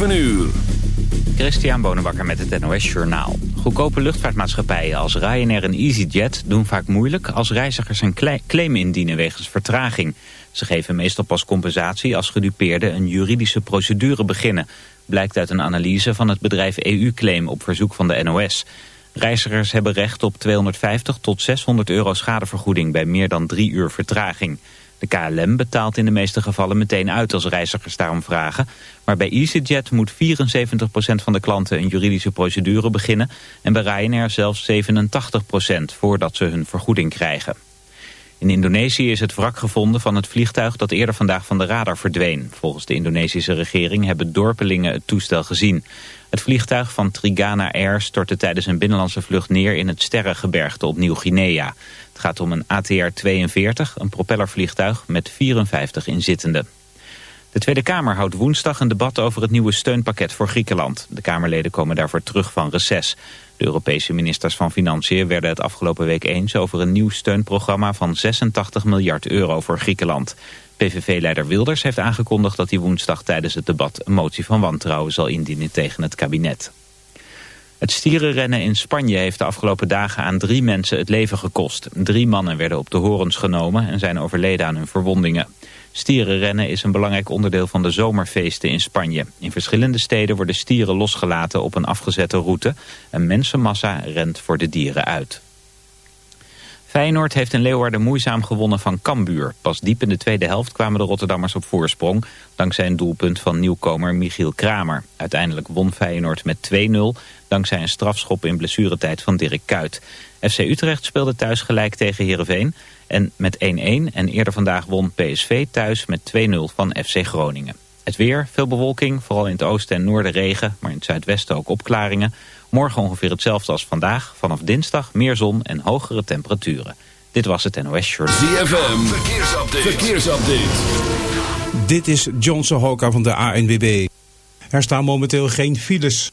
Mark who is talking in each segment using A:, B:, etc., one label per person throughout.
A: 7 uur.
B: Christian Bonenbakker met het NOS Journaal. Goedkope luchtvaartmaatschappijen als Ryanair en EasyJet doen vaak moeilijk als reizigers een claim indienen wegens vertraging. Ze geven meestal pas compensatie als gedupeerden een juridische procedure beginnen. Blijkt uit een analyse van het bedrijf EU-claim op verzoek van de NOS. Reizigers hebben recht op 250 tot 600 euro schadevergoeding bij meer dan drie uur vertraging. De KLM betaalt in de meeste gevallen meteen uit als reizigers daarom vragen. Maar bij EasyJet moet 74% van de klanten een juridische procedure beginnen... en bij Ryanair zelfs 87% voordat ze hun vergoeding krijgen. In Indonesië is het wrak gevonden van het vliegtuig dat eerder vandaag van de radar verdween. Volgens de Indonesische regering hebben dorpelingen het toestel gezien. Het vliegtuig van Trigana Air stortte tijdens een binnenlandse vlucht neer in het Sterrengebergte op Nieuw-Guinea. Het gaat om een ATR-42, een propellervliegtuig met 54 inzittenden. De Tweede Kamer houdt woensdag een debat over het nieuwe steunpakket voor Griekenland. De Kamerleden komen daarvoor terug van reces. De Europese ministers van Financiën werden het afgelopen week eens over een nieuw steunprogramma van 86 miljard euro voor Griekenland. PVV-leider Wilders heeft aangekondigd dat hij woensdag tijdens het debat een motie van wantrouwen zal indienen tegen het kabinet. Het stierenrennen in Spanje heeft de afgelopen dagen aan drie mensen het leven gekost. Drie mannen werden op de horens genomen en zijn overleden aan hun verwondingen. Stierenrennen is een belangrijk onderdeel van de zomerfeesten in Spanje. In verschillende steden worden stieren losgelaten op een afgezette route. Een mensenmassa rent voor de dieren uit. Feyenoord heeft in Leeuwarden moeizaam gewonnen van Cambuur. Pas diep in de tweede helft kwamen de Rotterdammers op voorsprong... dankzij een doelpunt van nieuwkomer Michiel Kramer. Uiteindelijk won Feyenoord met 2-0... dankzij een strafschop in blessuretijd van Dirk Kuyt. FC Utrecht speelde thuis gelijk tegen Heerenveen... en met 1-1 en eerder vandaag won PSV thuis met 2-0 van FC Groningen. Het weer, veel bewolking, vooral in het oosten en noorden regen... maar in het zuidwesten ook opklaringen... Morgen ongeveer hetzelfde als vandaag. Vanaf dinsdag meer zon en hogere temperaturen. Dit was het NOS Short.
A: ZFM, verkeersupdate. verkeersupdate.
C: Dit is John Sohoka van de ANWB. Er staan momenteel geen files.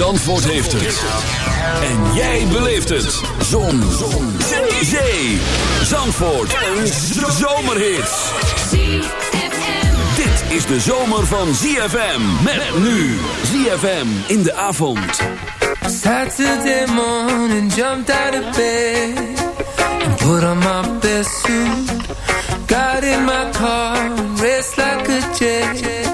A: Zandvoort heeft het. En jij beleeft het. Zon. Zon. Zee. Zandvoort. Een zomerhit. Dit is de zomer van ZFM. Met nu. ZFM in de avond.
D: Saturday morning, jumped out of bed and put on my best suit. Got in my car raced like a jet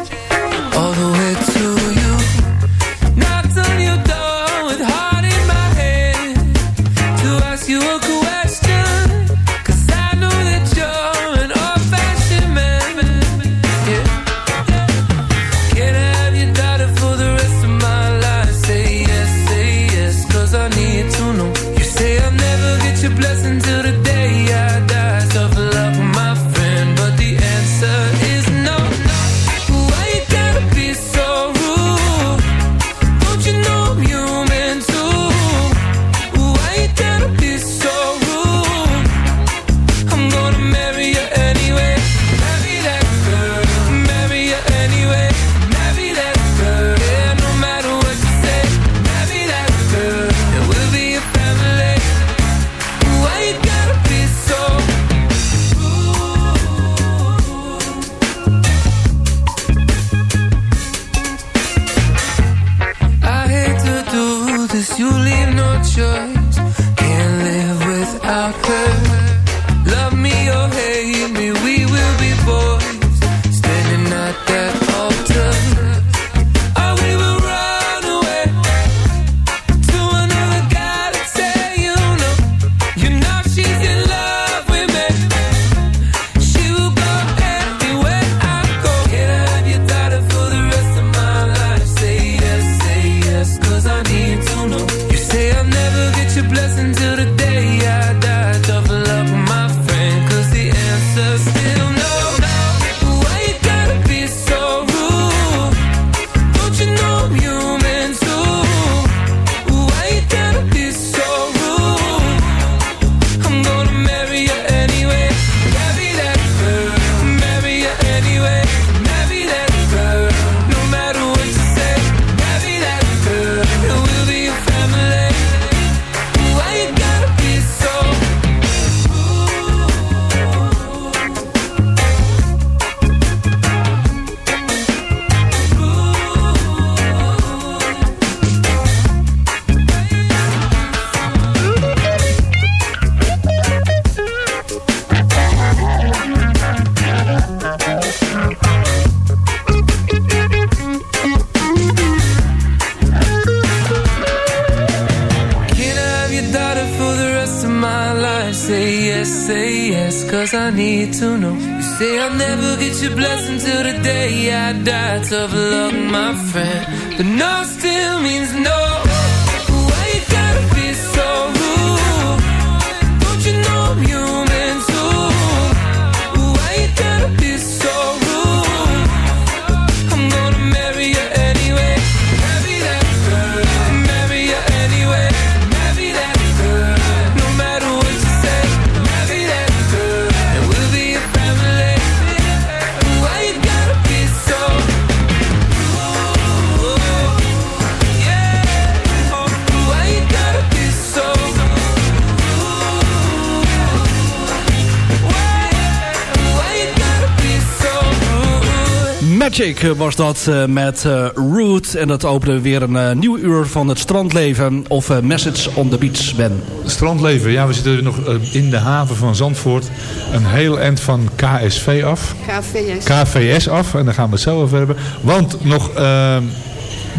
D: rude?
E: Magic was dat eh, met eh, Root. En dat opende weer een eh, nieuw uur van het strandleven. Of eh, Message on the Beach, Ben.
F: Strandleven, ja, we zitten nog eh, in de haven van Zandvoort. Een heel eind van KSV af.
G: KVS.
F: KVS af. En daar gaan we het zo over hebben. Want nog eh,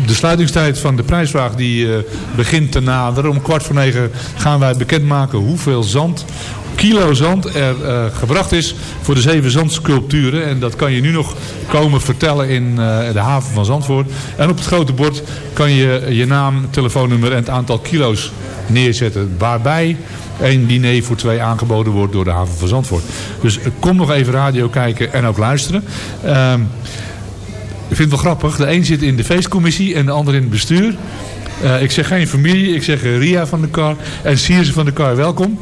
F: de sluitingstijd van de prijsvraag die eh, begint te naderen. Om kwart voor negen gaan wij bekendmaken hoeveel zand, kilo zand er eh, gebracht is voor de zeven zandsculpturen. En dat kan je nu nog komen vertellen in eh, de haven van Zandvoort. En op het grote bord kan je je naam, telefoonnummer en het aantal kilo's neerzetten. Waarbij één diner voor twee aangeboden wordt door de haven van Zandvoort. Dus kom nog even radio kijken en ook luisteren. Ehm, ik vind het wel grappig. De een zit in de feestcommissie en de ander in het bestuur. Eh, ik zeg geen familie, ik zeg Ria van de Kar en Sierse van de Kar, welkom.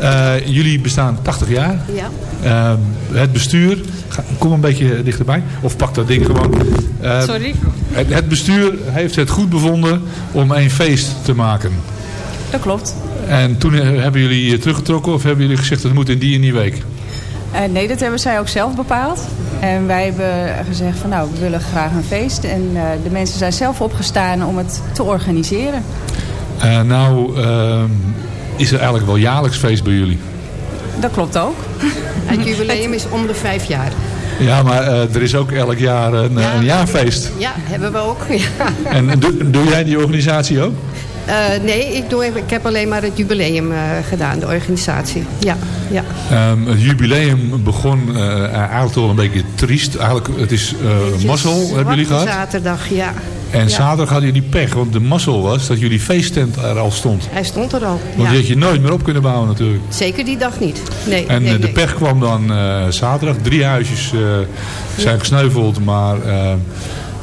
F: Eh, jullie bestaan 80 jaar.
G: Ja.
F: Ehm, het bestuur, ga- kom een beetje dichterbij, of pak dat ding gewoon. Eh,
G: Sorry.
F: Het, het bestuur heeft het goed bevonden om een feest te maken.
G: Dat klopt.
F: En toen eh, hebben jullie teruggetrokken of hebben jullie gezegd dat moet in die en die week?
G: Eh, nee, dat hebben zij ook zelf bepaald. En wij hebben gezegd van nou, we willen graag een feest. En eh, de mensen zijn zelf opgestaan om het te organiseren.
F: Eh, nou, ehm, is er eigenlijk wel jaarlijks feest bij jullie?
G: Dat klopt ook.
H: Het jubileum is om de vijf jaar.
F: Ja, maar eh, er is ook elk jaar een, een jaarfeest.
H: Ja, hebben we ook. Ja.
F: En doe, doe jij die organisatie ook?
H: Eh, nee, ik, doe, ik heb alleen maar het jubileum eh, gedaan, de organisatie. Ja, ja.
F: Ehm, het jubileum begon eh, eigenlijk al een beetje triest. Eigenlijk, het is eh mazzel, hebben jullie gehad?
H: Zaterdag, ja.
F: En
H: Ja.
F: zaterdag hadden jullie pech, want de mazzel was dat jullie feesttent er al stond.
H: Hij stond er al.
F: Want die had je nooit meer op kunnen bouwen natuurlijk.
H: Zeker die dag niet. Nee,
F: En
H: nee,
F: eh, de
H: nee.
F: pech kwam dan eh, zaterdag. Drie huisjes eh, zijn gesneuveld, maar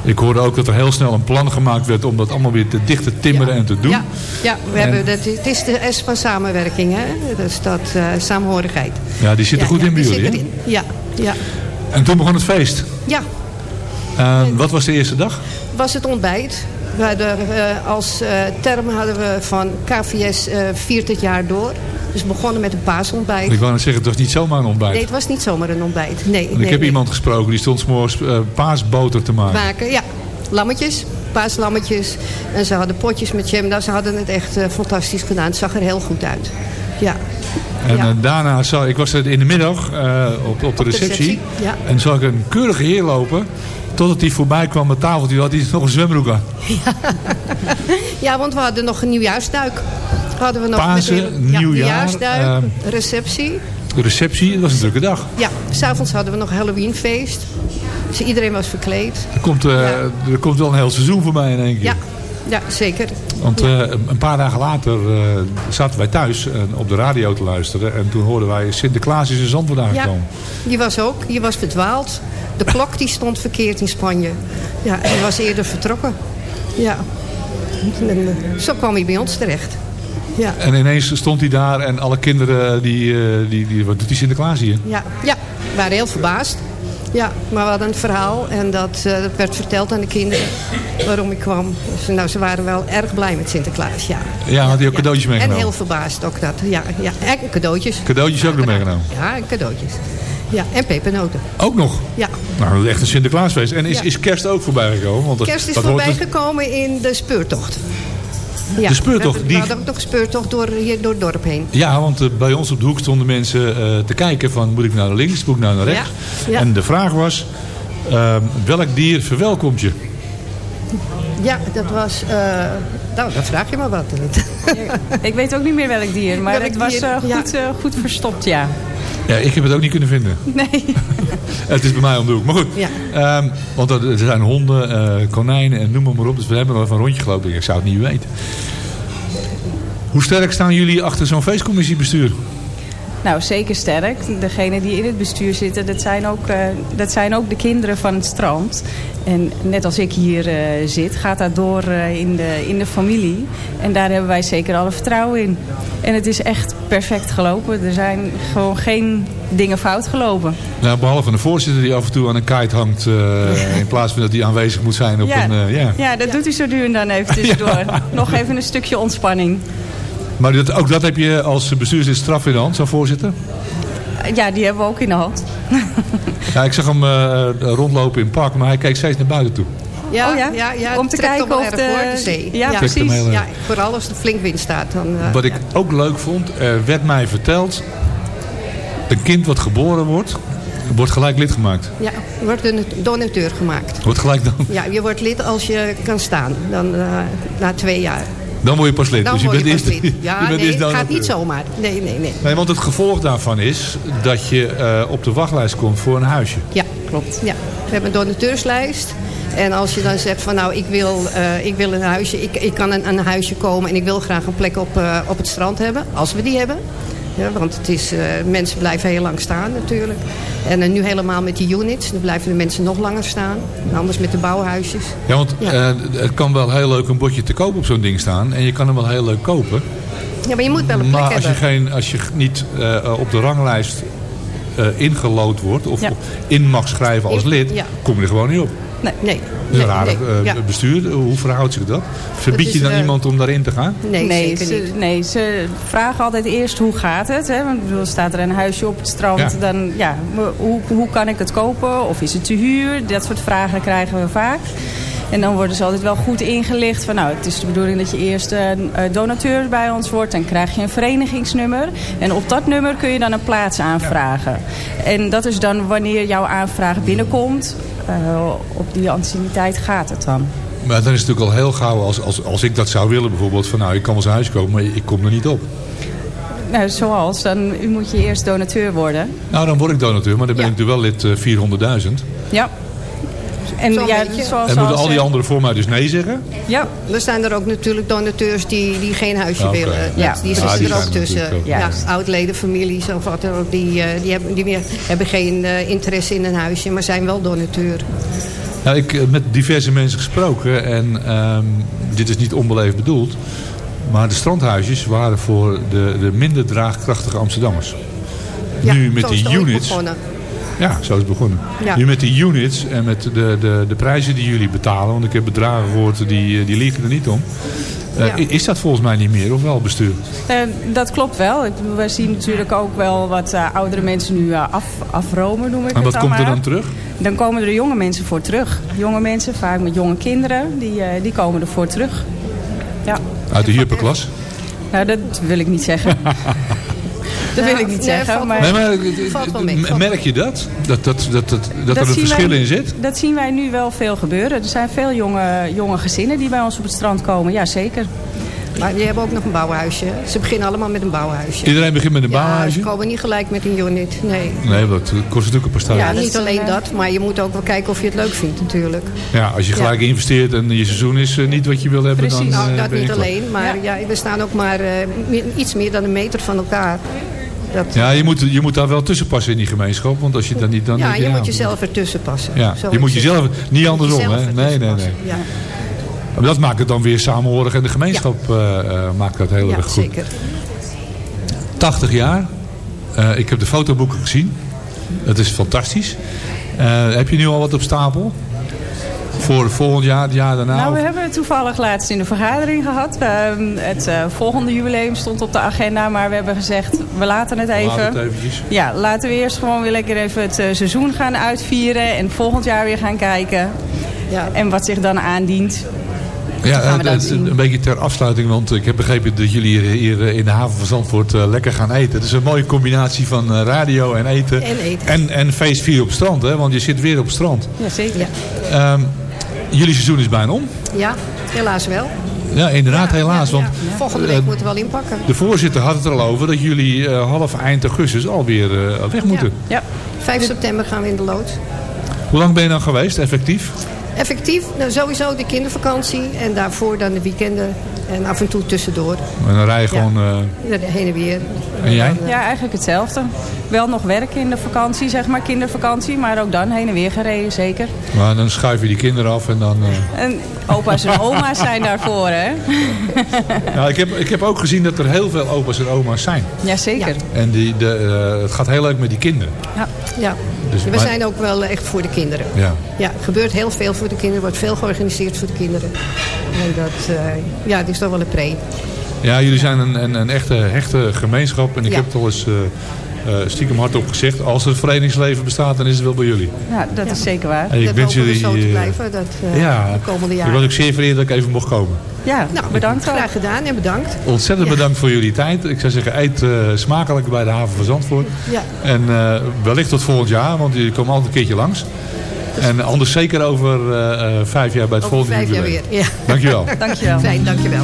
F: ik hoorde ook dat er heel snel een plan gemaakt werd om dat allemaal weer te dicht te timmeren en te doen.
H: Ja, ja we
F: En-
H: hebben, dat, het is de S van samenwerking, hè? Dus dat uh, saamhorigheid.
F: Ja, die zit er
H: Ja,
F: goed in bij
H: die
F: jullie, hè?
H: Ja, ja,
F: En toen begon het feest.
H: ja.
F: Eh, wat was de eerste dag?
H: Was het ontbijt. We hadden, eh, als eh, term hadden we van KVS eh viert het jaar door. Dus we begonnen met een paasontbijt.
F: Ik wou net zeggen, het was niet zomaar een ontbijt.
H: Nee, het was niet zomaar een ontbijt. Nee,
F: Want ik
H: nee,
F: heb
H: nee.
F: iemand gesproken, die stond s'morgens paasboter te maken.
H: maken. Ja, lammetjes, paaslammetjes. En ze hadden potjes met jam. Nou, ze hadden het echt fantastisch gedaan. Het zag er heel goed uit. Ja.
F: En
H: Ja.
F: daarna zag ik was er in de middag op, op de
H: de
F: receptie.
H: receptie, ja.
F: En zag ik een keurige heer lopen. Totdat hij voorbij kwam met tafeltje. Had hij nog een zwembroek aan.
H: ja, want we hadden nog een nieuwjaarsduik. Hadden we nog
F: Pasen,
H: een- ja, nieuwjaarsduik,
F: ehm,
H: receptie.
F: De receptie, dat was een drukke dag.
H: Ja, s'avonds hadden we nog Halloweenfeest. Dus iedereen was verkleed.
F: Er komt, eh, er komt wel een heel seizoen voorbij in één keer.
H: Ja, ja zeker.
F: Want eh, een paar dagen later eh, zaten wij thuis eh, op de radio te luisteren. En toen hoorden wij Sinterklaas is in Zandvoort
H: Ja,
F: aangekomen.
H: die was ook. Die was verdwaald. De klok die stond verkeerd in Spanje. Ja, die was eerder vertrokken. Ja. En, zo kwam hij bij ons terecht. Ja,
F: En ineens stond hij daar en alle kinderen, die, die, die, wat doet die Sinterklaas hier?
H: ja, ja. Waren heel verbaasd. Ja, maar we hadden een verhaal en dat, eh, dat werd verteld aan de kinderen waarom ik kwam. Dus, nou, ze waren wel erg blij met Sinterklaas, ja.
F: Ja, had hij ook cadeautjes
H: En
F: meegenomen?
H: heel verbaasd ook dat. Ja, ja. En cadeautjes.
F: Cadeautjes ook nog meegenomen?
H: Ja, en cadeautjes. Ja, en pepernoten.
F: Ook nog?
H: Ja.
F: Nou, dat is echt een Sinterklaasfeest. En is,
H: Ja.
F: is kerst ook voorbij gekomen? Want
H: Kerst is
F: dat hoort
H: voorbij
F: het-
H: gekomen in de speurtocht. Ja,
F: De speurtocht,
H: We, we
F: die-
H: hadden ook nog speurtocht door, hier door het dorp heen.
F: Ja, want eh, bij ons op de hoek stonden mensen eh, te kijken van moet ik nou naar links, moet ik nou naar rechts.
H: Ja, ja.
F: En de vraag was, ehm, welk dier verwelkomt je?
H: Ja, dat was... eh, nou, dan vraag je maar wat.
G: Ik weet ook niet meer welk dier, maar
H: Welk
G: het was
H: dier,
G: eh,
H: ja.
G: goed, eh, goed verstopt, ja.
F: Ja, ik heb het ook niet kunnen vinden.
G: Nee.
F: Het is bij mij om de hoek. Maar goed,
H: Ja.
F: ehm, want er zijn honden, eh, konijnen en noem maar, maar op. Dus we hebben nog even een rondje gelopen. Ik zou het niet weten. Hoe sterk staan jullie achter zo'n feestcommissiebestuur?
G: Nou, zeker sterk. Degenen die in het bestuur zitten, dat zijn ook, eh, dat zijn ook de kinderen van het strand. En net als ik hier eh, zit, gaat dat door eh, in, de, in de familie. En daar hebben wij zeker alle vertrouwen in. En het is echt perfect gelopen. Er zijn gewoon geen dingen fout gelopen.
F: Nou, behalve een voorzitter die af en toe aan een kite hangt. eh, in plaats van dat hij aanwezig moet zijn op
G: ja,
F: een... eh, ja.
G: ja, dat doet hij zo nu en dan even tussendoor. Nog even een stukje ontspanning.
F: Maar dat, ook dat heb je als bestuurslid straf in de hand, zo'n voorzitter?
G: Ja, die hebben we ook in de hand.
F: Ja, ik zag hem eh, rondlopen in het park, maar hij keek steeds naar buiten toe.
H: Ja,
G: Oh ja?
H: ja? ja,
G: Om te kijken of
H: erg
G: de-
H: hoor, de zee.
G: Ja, precies.
H: Ja, vooral als er flink wind staat. Dan, eh,
F: Wat ik
H: ja.
F: ook leuk vond, er werd mij verteld... een kind wat geboren wordt, wordt gelijk lid gemaakt.
H: Ja, wordt een donateur gemaakt.
F: Wordt gelijk dan,
H: Ja, je wordt lid als je kan staan. Dan eh, na twee jaar.
F: Dan word je pas lid.
H: Dan
F: dus je bent eerst,
H: lid.
F: je
H: Ja,
F: bent
H: nee, het gaat niet zomaar. Nee, nee, nee.
F: Nee, want het gevolg daarvan is dat je eh, op de wachtlijst komt voor een huisje.
H: Ja, klopt. Ja. We hebben een donateurslijst. En als je dan zegt van nou, ik wil, eh, ik wil een huisje. Ik, ik kan een, een huisje komen en ik wil graag een plek op, eh, op het strand hebben. Als we die hebben. Ja, want het is, eh, mensen blijven heel lang staan natuurlijk. En eh, nu helemaal met die units. Dan blijven de mensen nog langer staan. En anders met de bouwhuisjes.
F: Ja, want
H: Ja.
F: eh, het kan wel heel leuk een bordje te koop op zo'n ding staan. En je kan hem wel heel leuk kopen.
H: Ja, maar je moet wel een plek
F: Maar als je,
H: hebben.
F: geen, als je niet op de ranglijst ingelood wordt of
G: Ja.
F: in mag schrijven als lid, kom je er gewoon niet op.
H: Nee, nee.
F: Dat is een raar
H: nee.
F: eh,
H: Ja.
F: bestuur. Hoe verhoudt zich dat? Verbied je dan
H: eh,
F: iemand om daarin te gaan?
H: Nee,
G: Nee,
H: zeker
G: ze,
H: niet.
G: nee, ze vragen altijd eerst hoe gaat het. Hè? Want ik bedoel, staat er een huisje op het strand,
F: Ja.
G: dan ja, hoe, hoe kan ik het kopen? Of is het te huur? Dat soort vragen krijgen we vaak. En dan worden ze altijd wel goed ingelicht van nou, het is de bedoeling dat je eerst een eh, donateur bij ons wordt. Dan krijg je een verenigingsnummer. En op dat nummer kun je dan een plaats aanvragen. En dat is dan wanneer jouw aanvraag binnenkomt. eh, op die anciëniteit gaat het dan.
F: Maar dan is het natuurlijk al heel gauw als, als, als ik dat zou willen bijvoorbeeld. Van nou, ik kan wel een huis kopen, maar ik kom er niet op.
G: Nou, zoals, dan u moet je eerst donateur worden.
F: Nou, dan word ik donateur, maar dan ben
G: Ja.
F: ik natuurlijk wel lid eh, 400.000.
G: Ja. En ja,
H: beetje.
G: zoals
F: En moeten al die
G: eh,
F: anderen voor mij dus nee zeggen?
G: Ja,
H: Er zijn er ook natuurlijk donateurs die, die geen huisje willen.
G: Ja.
H: Die
G: Ja,
H: zitten
F: die
H: er ook tussen.
F: ook.
H: Ja,
G: Juist.
H: oud-ledenfamilies of wat dan ook. Die, eh, die, hebben, die meer- hebben geen eh, interesse in een huisje, maar zijn wel donateur.
F: Ja, ik heb met diverse mensen gesproken en ehm, dit is niet onbeleefd bedoeld. Maar de strandhuisjes waren voor de, de minder draagkrachtige Amsterdammers.
H: Ja,
F: nu met die units.
H: begonnen.
F: Ja, zo is het begonnen.
H: Ja.
F: Nu met die units en met de, de, de prijzen die jullie betalen. Want ik heb bedragen gehoord die, eh, die liegen er niet om. Eh. Is dat volgens mij niet meer of wel bestuur?
G: eh, dat klopt wel. We zien natuurlijk ook wel wat oudere mensen nu af, afromen, noem ik
F: En
G: het
F: wat
G: dan
F: komt er dan terug?
G: Dan komen er jonge mensen voor terug. Jonge mensen, vaak met jonge kinderen, die, die komen ervoor terug. Ja.
F: Uit de hyperklas?
G: Nou, dat wil ik niet zeggen. dat wil ik niet
H: nee,
G: zeggen.
H: valt
G: Maar
F: Nee, maar
H: Valt wel mee,
F: merk je dat? Dat, dat, dat, dat, dat, er een verschil
G: wij-
F: in zit?
G: Dat zien wij nu wel veel gebeuren. Er zijn veel jonge, jonge gezinnen die bij ons op het strand komen. Ja, zeker.
H: Maar die hebben ook nog een bouwhuisje. Ze beginnen allemaal met een bouwhuisje.
F: Iedereen begint met een
H: Ja,
F: bouwhuisje?
H: ze komen niet gelijk met een unit. Nee.
F: Nee, dat kost natuurlijk een paar
H: Ja, niet alleen dat, maar je moet ook wel kijken of je het leuk vindt natuurlijk.
F: Ja, als je gelijk investeert en je seizoen is eh, niet wat je wil hebben, dan
H: Nou,
F: eh,
H: dat
F: ben je
H: niet alleen, maar ja. we staan ook maar eh, iets meer dan een meter van elkaar. Dat,
F: Ja, je moet, je moet daar wel tussen passen in die gemeenschap, want als je dat niet dan...
H: ja, je
F: ja,
H: moet jezelf ertussen passen.
F: Ja,
H: Zo
F: je moet jezelf, niet andersom, hè? Nee, nee, nee.
H: Ja,
F: Maar dat maakt het dan weer samenhorig en de gemeenschap eh, eh, maakt dat heel erg goed.
H: zeker.
F: 80 jaar. Eh, ik heb de fotoboeken gezien. Dat is fantastisch. Heb je nu al wat op stapel? Voor volgend jaar, het jaar daarna?
G: Nou, we
F: Of-
G: hebben het toevallig laatst in de vergadering gehad. Ehm, het eh, volgende jubileum stond op de agenda, maar we hebben gezegd, we laten het even.
F: Laat het eventjes.
G: Ja, laten we eerst gewoon weer lekker even het eh, seizoen gaan uitvieren en volgend jaar weer gaan kijken.
H: Ja.
G: En wat zich dan aandient.
F: Ja, een beetje ter afsluiting, want ik heb begrepen dat jullie hier, hier eh, in de haven van Zandvoort lekker gaan eten. Het is een mooie combinatie van radio en eten.
H: En eten.
F: En, en feest vieren op strand, hè? want je zit weer op strand.
G: Ja, zeker.
H: Ja.
F: Ehm, jullie seizoen is bijna om.
H: ja, helaas wel.
F: Ja, inderdaad, helaas. Want
H: Volgende week moeten we wel inpakken.
F: de voorzitter had het er al over dat jullie eh, half eind augustus alweer eh, weg moeten.
H: Ja. 5 september gaan we in de lood.
F: Hoe lang ben je dan geweest, effectief?
H: Effectief, nou sowieso de kindervakantie en daarvoor dan de weekenden en af en toe tussendoor.
F: En dan rij je gewoon... eh,
H: Ja, Heen en weer.
F: en jij?
G: Ja, eigenlijk hetzelfde. Wel nog werken in de vakantie, zeg maar, kindervakantie. Maar ook dan heen en weer gereden, zeker.
F: Maar dan schuif je die kinderen af en dan... eh,
G: En opa's en oma's zijn daarvoor, hè?
F: Ja, ik, heb, ik heb ook gezien dat er heel veel opa's en oma's zijn.
G: Jazeker.
F: En die, de, eh, het gaat heel leuk met die kinderen.
H: Ja. Ja.
F: Dus,
H: we
F: maar-
H: zijn ook wel echt voor de kinderen.
F: Ja.
H: Ja, er gebeurt heel veel voor de kinderen. wordt veel georganiseerd voor de kinderen. En dat, eh, ja, het is toch wel een pre.
F: Ja, jullie zijn een, een, een echte hechte gemeenschap. En ik
H: Ja.
F: heb het al eens stiekem hardop gezegd. Als het verenigingsleven bestaat, dan is het wel bij jullie.
G: Ja, dat is zeker waar.
F: En ik
H: dat
F: wens jullie,
H: zo te
F: eh,
H: blijven dat, eh,
F: ja,
H: de komende
F: ik
H: jaren.
F: was ook zeer vereerd dat ik even mocht komen.
G: Ja,
H: nou,
G: bedankt.
H: Graag gedaan en bedankt.
F: Ontzettend
H: Ja.
F: bedankt voor jullie tijd. Ik zou zeggen, eet eh, smakelijk bij de haven van Zandvoort.
H: Ja.
F: En eh, wellicht tot volgend jaar, want jullie komen altijd een keertje langs. En anders zeker over eh, eh, vijf jaar bij het
H: Over
F: volgende
H: vijf jaar weer. Ja.
F: Dankjewel.
G: Dankjewel.
H: Fijn, dankjewel.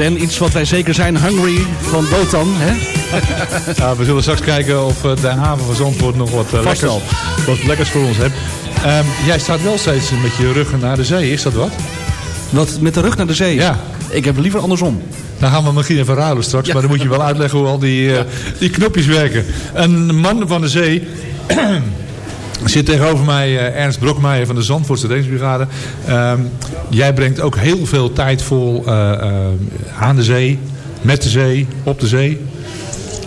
E: Ben, iets wat wij zeker zijn. Hungry van Botan, hè?
F: Ja, we zullen straks kijken of eh, de haven van Zandvoort nog wat, eh, lekkers, wat lekkers voor ons heeft. Ehm, jij staat wel steeds met je rug naar de zee, is dat wat?
E: Wat, met de rug naar de zee?
F: Ja.
E: Ik heb liever andersom.
F: Dan gaan we misschien even ruilen straks, maar dan moet je wel uitleggen hoe al die, eh, die knopjes werken. Een man van de zee zit tegenover mij eh, Ernst Brokmeijer van de Zandvoortse Reddingsbrigade. Ehm, jij brengt ook heel veel tijd vol eh, eh, aan de zee, met de zee, op de zee.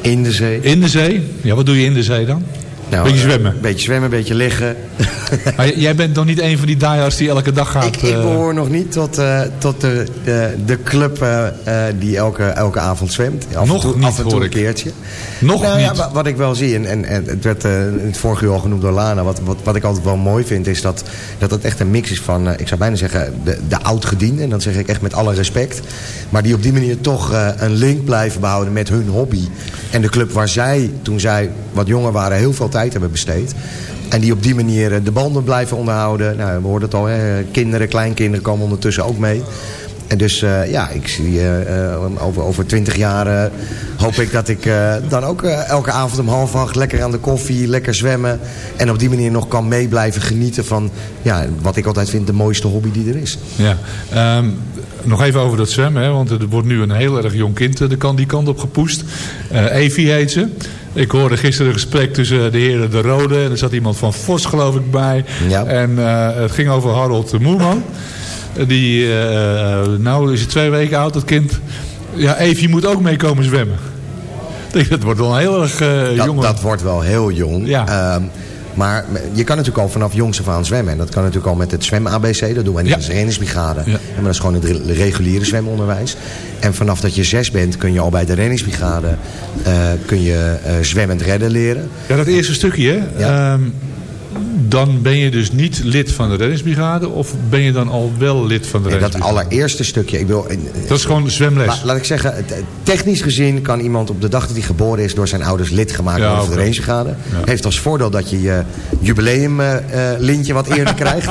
I: In de zee.
F: In de zee? Ja, wat doe je in de zee dan?
I: Nou,
F: beetje
I: eh,
F: zwemmen?
I: beetje zwemmen, beetje liggen.
F: Maar jij bent nog niet een van die diehards die elke dag gaat...
I: Ik, ik
F: eh,
I: behoor nog niet tot, eh, tot de, de, de club eh, eh, die elke, elke avond zwemt. Af
F: Nog
I: en toe,
F: niet,
I: af en toe een keertje.
F: Nog
I: nou,
F: niet.
I: wa- wat ik wel zie, en, en, en het werd eh, in het vorige uur al genoemd door Lana... Wat, wat, wat ik altijd wel mooi vind, is dat, dat het echt een mix is van... eh, ik zou bijna zeggen, de, de oud-gedienden. En dat zeg ik echt met alle respect. Maar die op die manier toch eh, een link blijven behouden met hun hobby. En de club waar zij, toen zij wat jonger waren, heel veel tijd hebben besteed. En die op die manier eh, de banden blijven onderhouden. Nou, we hoorden het al, hè, kinderen, kleinkinderen komen ondertussen ook mee. En dus eh, ja, ik zie eh, over, over twintig jaar hoop ik dat ik dan ook elke avond om half acht lekker aan de koffie, lekker zwemmen. En op die manier nog kan mee blijven genieten van ja, wat ik altijd vind de mooiste hobby die er is.
F: Ja, ehm, nog even over dat zwemmen, hè, want er wordt nu een heel erg jong kind de kant, die kant op gepoest. Evie heet ze. Ik hoorde gisteren een gesprek tussen de heren De Rode en er zat iemand van Vos geloof ik bij. En eh, het ging over Harold Moerman. Eh, Die, eh, nou is het twee weken oud, dat kind. Ja, Evie moet ook meekomen zwemmen. Ik denk, dat wordt wel een heel erg eh
I: dat, wordt wel heel jong. Ehm, Maar je kan natuurlijk al vanaf jongs af aan zwemmen. En dat kan natuurlijk al met het zwem-ABC. Dat doen wij niet als renningsbrigade.
F: Ja.
I: En Maar dat is gewoon het re- reguliere zwemonderwijs. En vanaf dat je zes bent kun je al bij de renningsbrigade... eh, kun je eh, zwemmend redden leren.
F: Ja, dat eerste stukje, hè? Ehm, dan ben je dus niet lid van de reddingsbrigade... of ben je dan al wel lid van de
I: dat
F: reddingsbrigade?
I: allereerste stukje, ik wil...
F: Dat is gewoon zwemles.
I: La- laat ik zeggen, technisch gezien kan iemand op de dag dat hij geboren is... door zijn ouders lid gemaakt
F: Ja,
I: worden van de
F: oké.
I: rangebrigade. Heeft als voordeel dat je je jubileumlintje wat eerder krijgt.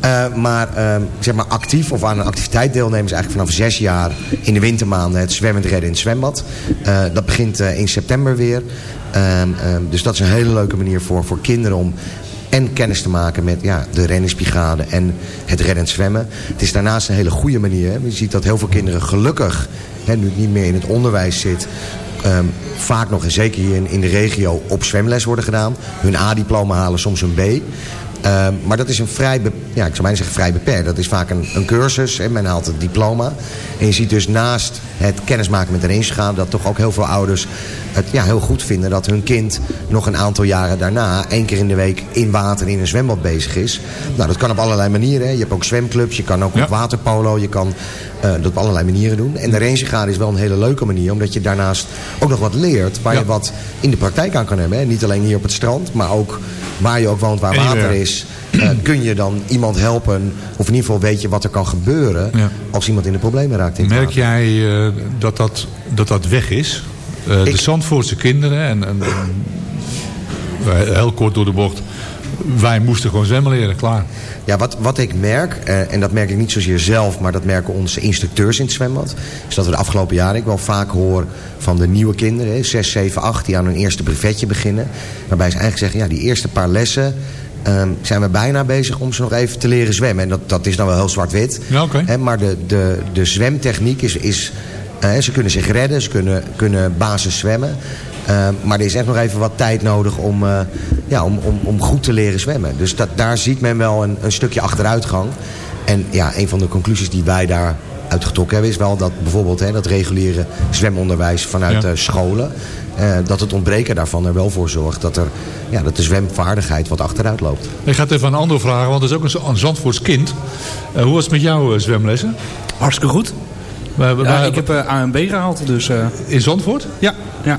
I: Eh, maar, ehm, zeg maar actief of aan een activiteit deelnemen... is eigenlijk vanaf zes jaar in de wintermaanden het zwemmend redden in het zwembad. Eh, dat begint eh, in september weer. Ehm, ehm, dus dat is een hele leuke manier voor, voor kinderen om en kennis te maken met ja, de renningsbrigade en het reddend zwemmen. Het is daarnaast een hele goede manier. Je ziet dat heel veel kinderen gelukkig, hè, nu het niet meer in het onderwijs zit... ehm, vaak nog, en zeker hier in, in de regio, op zwemles worden gedaan. Hun A-diploma halen, soms een B. Ehm, maar dat is een vrij, ja, ik zou bijna zeggen vrij beperkt. Dat is vaak een, een cursus. Hè. Men haalt het diploma. En je ziet dus naast het kennismaken met de rangebrigade... dat toch ook heel veel ouders het ja, heel goed vinden... dat hun kind nog een aantal jaren daarna... één keer in de week in water in een zwembad bezig is. Nou, dat kan op allerlei manieren. hè. Je hebt ook zwemclubs, je kan ook op waterpolo... je kan eh, dat op allerlei manieren doen. En de rangebrigade is wel een hele leuke manier... omdat je daarnaast ook nog wat leert... waar je wat in de praktijk aan kan hebben. Hè. Niet alleen hier op het strand, maar ook waar je ook woont... waar water is, eh, kun je dan iemand helpen... of in ieder geval weet je wat er kan gebeuren...
F: Ja.
I: als iemand in de problemen raakt. In
F: Merk jij eh, dat, dat, dat dat weg is? Eh, de Zandvoortse kinderen, en, en, heel kort door de bocht... wij moesten gewoon zwemmen leren, klaar.
I: Ja, wat, wat ik merk, eh, en dat merk ik niet zozeer zelf... maar dat merken onze instructeurs in het zwembad... is dat we de afgelopen jaren, ik wel vaak hoor van de nieuwe kinderen... hè, 6, 7, 8, die aan hun eerste brevetje beginnen... waarbij ze eigenlijk zeggen, ja, die eerste paar lessen... ehm, zijn we bijna bezig om ze nog even te leren zwemmen. En dat, dat is dan wel heel zwart-wit.
F: Ja, oké.
I: Hè, maar de, de, de zwemtechniek is... is eh, ze kunnen zich redden, ze kunnen, kunnen basis zwemmen. Eh, maar er is echt nog even wat tijd nodig om, eh, ja, om, om, om goed te leren zwemmen. Dus dat, daar ziet men wel een, een stukje achteruitgang. En ja, een van de conclusies die wij daar uitgetrokken hebben... is wel dat bijvoorbeeld hè, dat reguliere zwemonderwijs vanuit
F: Ja.
I: eh, scholen... eh, dat het ontbreken daarvan er wel voor zorgt dat, er, ja, dat de zwemvaardigheid wat achteruit loopt.
F: Ik ga het even aan een ander vragen, want dat is ook een, een Zandvoorts kind. Hoe was het met jouw zwemlessen?
E: Hartstikke goed. Ja, ik heb eh, AMB gehaald, dus... eh,
F: In Zandvoort?
E: ja, ja.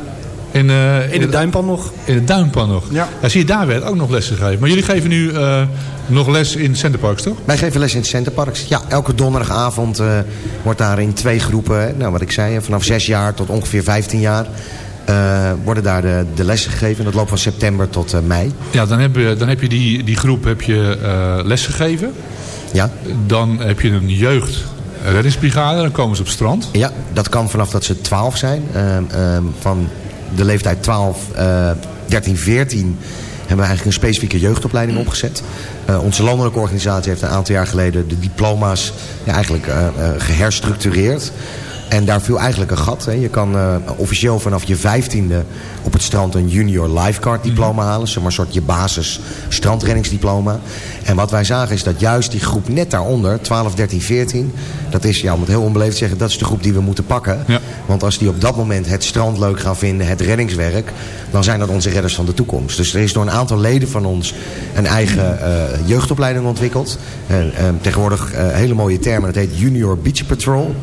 F: In, eh,
E: In de duimpan nog.
F: In de duimpan nog?
E: Ja.
F: zie je, daar werd ook nog les gegeven. Maar jullie geven nu eh, nog les in Centerparks, toch?
I: Wij geven les in Centerparks. Ja, elke donderdagavond eh, wordt daar in twee groepen, nou wat ik zei, vanaf zes jaar tot ongeveer 15 jaar, worden daar de, de lessen gegeven. Dat loopt van september tot mei.
F: Ja, dan heb je, dan heb je die, die groep heb je, eh, les gegeven.
I: Ja.
F: Dan heb je een jeugd reddingsbrigade, dan komen ze op strand.
I: Ja, dat kan vanaf dat ze 12 zijn. Ehm, ehm, van de leeftijd 12, eh 13, 14 hebben we eigenlijk een specifieke jeugdopleiding opgezet. Eh, onze landelijke organisatie heeft een aantal jaar geleden de diploma's ja, eigenlijk eh, eh, geherstructureerd. En daar viel eigenlijk een gat. Hè. Je kan officieel vanaf je vijftiende op het strand een junior lifeguard diploma halen. Zeg maar een soort je basis strandreddingsdiploma. En wat wij zagen is dat juist die groep net daaronder, 12, 13, 14... dat is, ja, om het heel onbeleefd te zeggen, dat is de groep die we moeten pakken.
F: Ja.
I: Want als die op dat moment het strand leuk gaan vinden, het reddingswerk... dan zijn dat onze redders van de toekomst. Dus er is door een aantal leden van ons een eigen eh, jeugdopleiding ontwikkeld. En, eh, tegenwoordig eh, hele mooie termen, dat heet Junior Beach Patrol...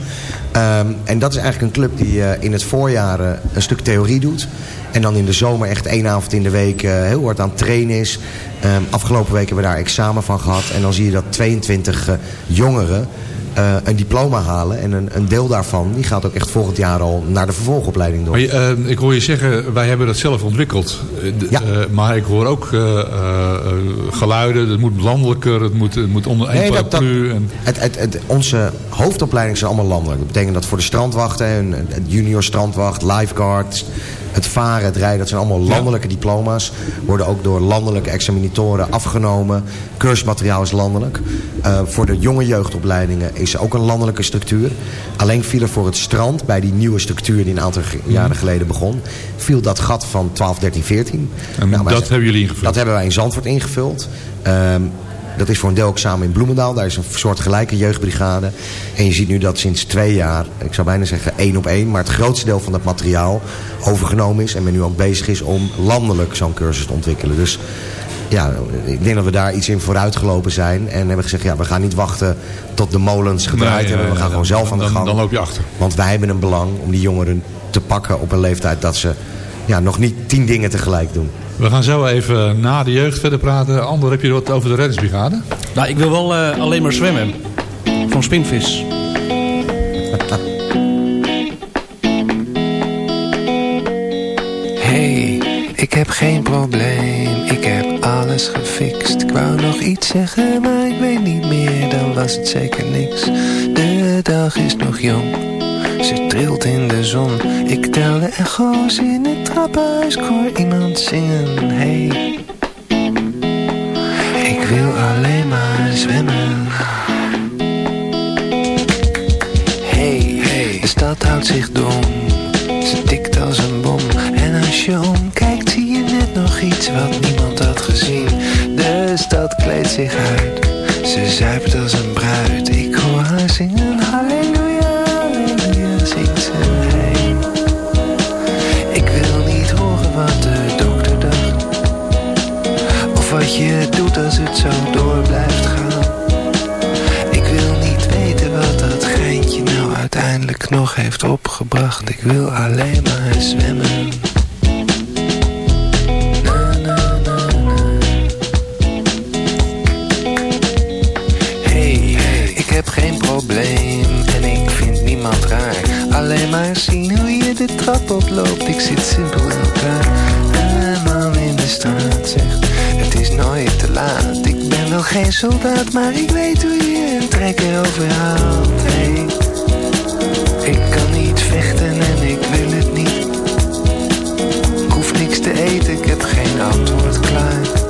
I: Ehm, en dat is eigenlijk een club die eh, in het voorjaar een stuk theorie doet. En dan in de zomer echt één avond in de week heel hard aan het trainen is. Ehm, afgelopen week hebben we daar examen van gehad. En dan zie je dat 22 eh, jongeren eh, een diploma halen. En een, een deel daarvan die gaat ook echt volgend jaar al naar de vervolgopleiding door.
F: Je, eh, ik hoor je zeggen, wij hebben dat zelf ontwikkeld. Eh, d-
I: Ja.
F: maar ik hoor ook geluiden, het moet landelijker, het moet, het moet onder één
I: Nee, dat- dat-
F: paraplu. en,
I: Het, het, het, onze hoofdopleidingen zijn allemaal landelijk. Dat betekent dat voor de strandwachten, een, junior strandwacht, lifeguards, het varen, het rijden, dat zijn allemaal landelijke diploma's. Worden ook door landelijke examinatoren afgenomen. Cursusmateriaal is landelijk. Voor de jonge jeugdopleidingen is ook een landelijke structuur. Alleen viel er voor het strand, bij die nieuwe structuur die een aantal jaren geleden begon, viel dat gat van 12, 13, 14.
F: en
I: Nou,
F: dat hebben jullie ingevuld.
I: dat hebben wij in Zandvoort ingevuld. Ehm, dat is voor een deel ook samen in Bloemendaal. Daar is een soort gelijke jeugdbrigade. En je ziet nu dat sinds twee jaar, ik zou bijna zeggen één op één... maar het grootste deel van dat materiaal overgenomen is... en men nu ook bezig is om landelijk zo'n cursus te ontwikkelen. Dus ja, ik denk dat we daar iets in vooruitgelopen zijn. En hebben gezegd, ja, we gaan niet wachten tot de molens gedraaid
F: Nee,
I: hebben. We gaan gewoon zelf aan de gang.
F: dan loop je achter.
I: Want wij hebben een belang om die jongeren te pakken op een leeftijd dat ze ja, nog niet tien dingen tegelijk doen.
F: We gaan zo even na de jeugd verder praten. Ander, heb je wat over de reddingsbrigade?
E: Nou, ik wil wel eh, alleen maar zwemmen. Van spinvis.
D: Hey, ik heb geen probleem, ik heb alles gefixt. Ik wou nog iets zeggen, maar ik weet niet meer, dan was het zeker niks. De dag is nog jong, ze trilt in de zon. Ik tel de echo's in het trappenhuis, ik hoor iemand zingen. Hey, ik wil alleen maar zwemmen. Hey, hey, de stad houdt zich dom. Ze tikt als een bom. En als je omkijkt zie je net nog iets wat niemand zich uit. Ze zuipt als een bruid. Ik hoor haar zingen. Halleluja, halleluja, zingt ze. Hey. Ik wil niet horen wat de dokter dacht. Of wat je doet als het zo door blijft gaan. Ik wil niet weten wat dat geintje nou uiteindelijk nog heeft opgebracht. Ik wil alleen maar zwemmen. Probleem en ik vind niemand raar. Alleen maar zien hoe je de trap oploopt. Ik zit simpel in elkaar. Een man in de straat zegt, het is nooit te laat. Ik ben wel geen soldaat, maar ik weet hoe je een trekker overhaalt. Hey, ik kan niet vechten en ik wil het niet. Ik hoef niks te eten, ik heb geen antwoord klaar.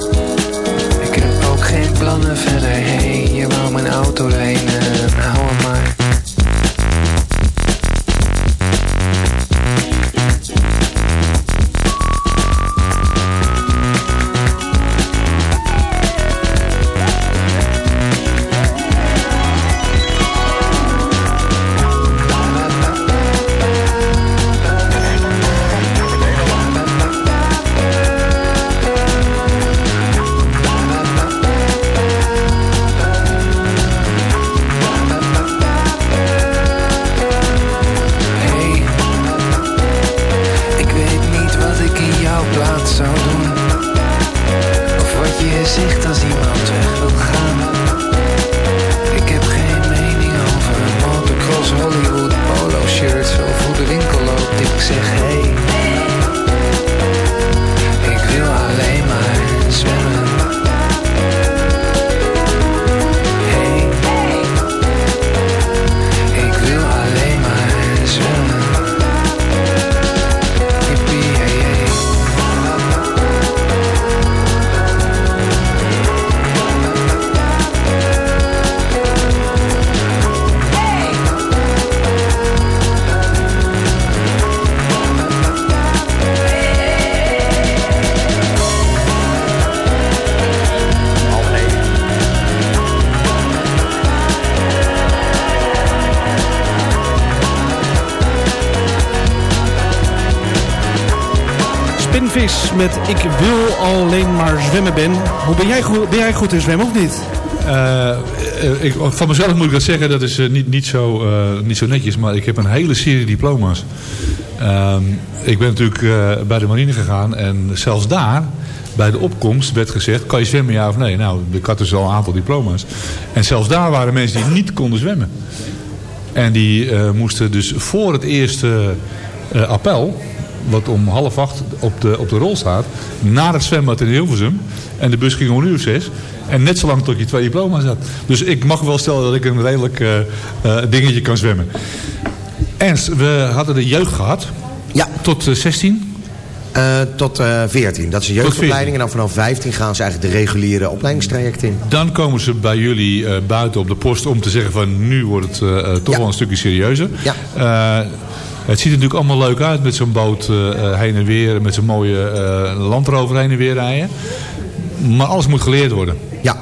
D: Maar zwemmen
E: ben. Hoe ben jij goed, ben jij goed in zwemmen of niet?
F: Eh, eh, ik, van mezelf moet ik dat zeggen, dat is eh, niet, niet, zo, niet zo netjes, maar ik heb een hele serie diploma's. Ehm, ik ben natuurlijk bij de marine gegaan en zelfs daar, bij de opkomst, werd gezegd, kan je zwemmen ja of nee? Nou, ik had dus al een aantal diploma's. En zelfs daar waren mensen die niet konden zwemmen. En die moesten dus voor het eerste appel, wat om half acht op de, op de rol staat, naar het zwembad in Hilversum. En de bus ging om een uur zes. En net zo lang tot je twee diploma's had. Dus ik mag wel stellen dat ik een redelijk eh, eh, dingetje kan zwemmen. Ernst, we hadden de jeugd gehad.
I: Ja.
F: Tot eh, 16.
I: Eh, tot eh 14. Dat is de jeugdopleiding. En dan vanaf 15 gaan ze eigenlijk de reguliere opleidingstraject in.
F: Dan komen ze bij jullie buiten op de post om te zeggen van nu wordt het toch wel een stukje serieuzer.
I: Ja.
F: Het ziet er natuurlijk allemaal leuk uit met zo'n boot eh, eh, heen en weer. Met zo'n mooie eh landrover heen en weer rijden. Maar alles moet geleerd worden.
I: Ja,